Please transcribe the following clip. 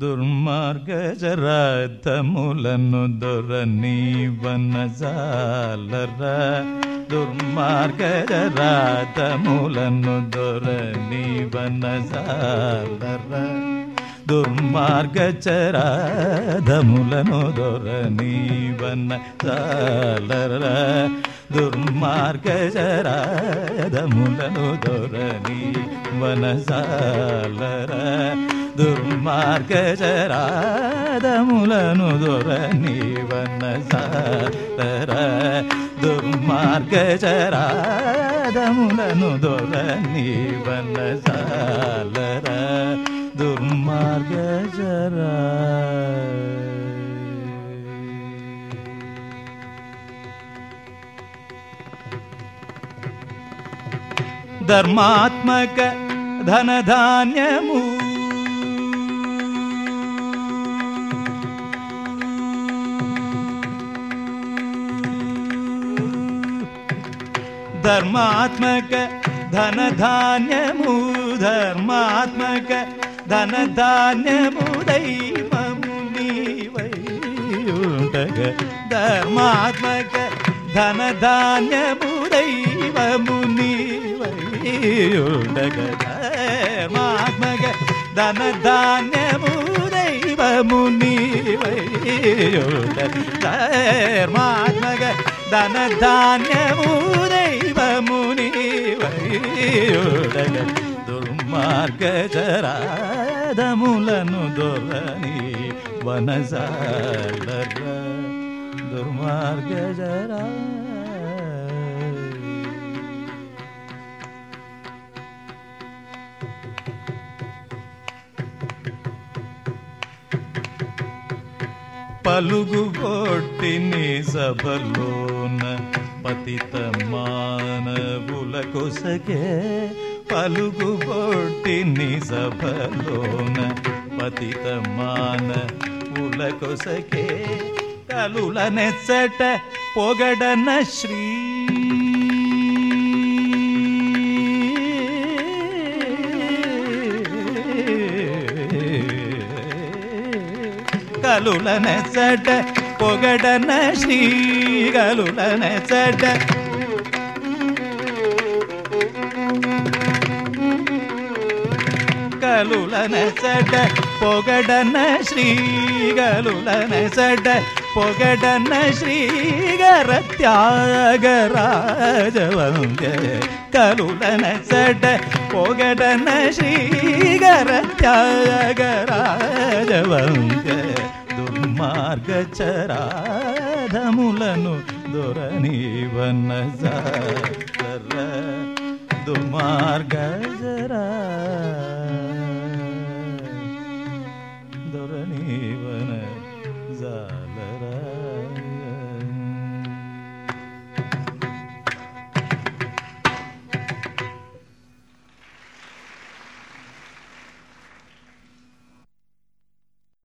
దుర్మార్గజరాతములను దొరని వనజాలర దుర్మార్గజరాతములను దొరని వనజాలర దుర్మార్గచరాధములను దొరని వనజాలర దుర్మార్గచరాధములను దొరని వనజాలర దుర్మార్గచరాధములను దొరని వనజాలర దుర్మార్గచరాధములను దొరని వనజాలర दुर्मार्ग जरा। धर्मात्मक धन धान्य धर्मात्मक धन धान्यमू धर्मात्मक धन धान्य मुदैवमुनिवैयुण्डग धर्मात्मक धन धान्य मुदैवमुनिवैयुण्डग धर्मात्मक धन धान्य मुनिवैयुण्डग धन धान्य मुदैवमुनिवैयुण्डग दुर्मार्ग जरा ధర్మాత్మక ధనధాన్యము దైవము నీవై ఉండగ దొరని వనసాలర దుర్మార్గజరా. పలుగు కొట్టిని సభలోన పతిత మానవుల కొసకే పలుగు కొట్టిని సభలోన పతిత మానవుల కొసకే కలుల నెచ్చట పొగడన శ్రీ. కలుల నెచ్చట పొగడన శ్రీ. కలుల నెచ్చట కలులనెసట కలులనెసట పొగడన Shri కలులనెసట పొగడన శ్రీగర త్యాగరాజవంగ కలులనెసట పొగడన శ్రీగర త్యాగరాజవంగ దుర్మార్గచరాధములను దొరని వనజర దుర్మార్గజరా la la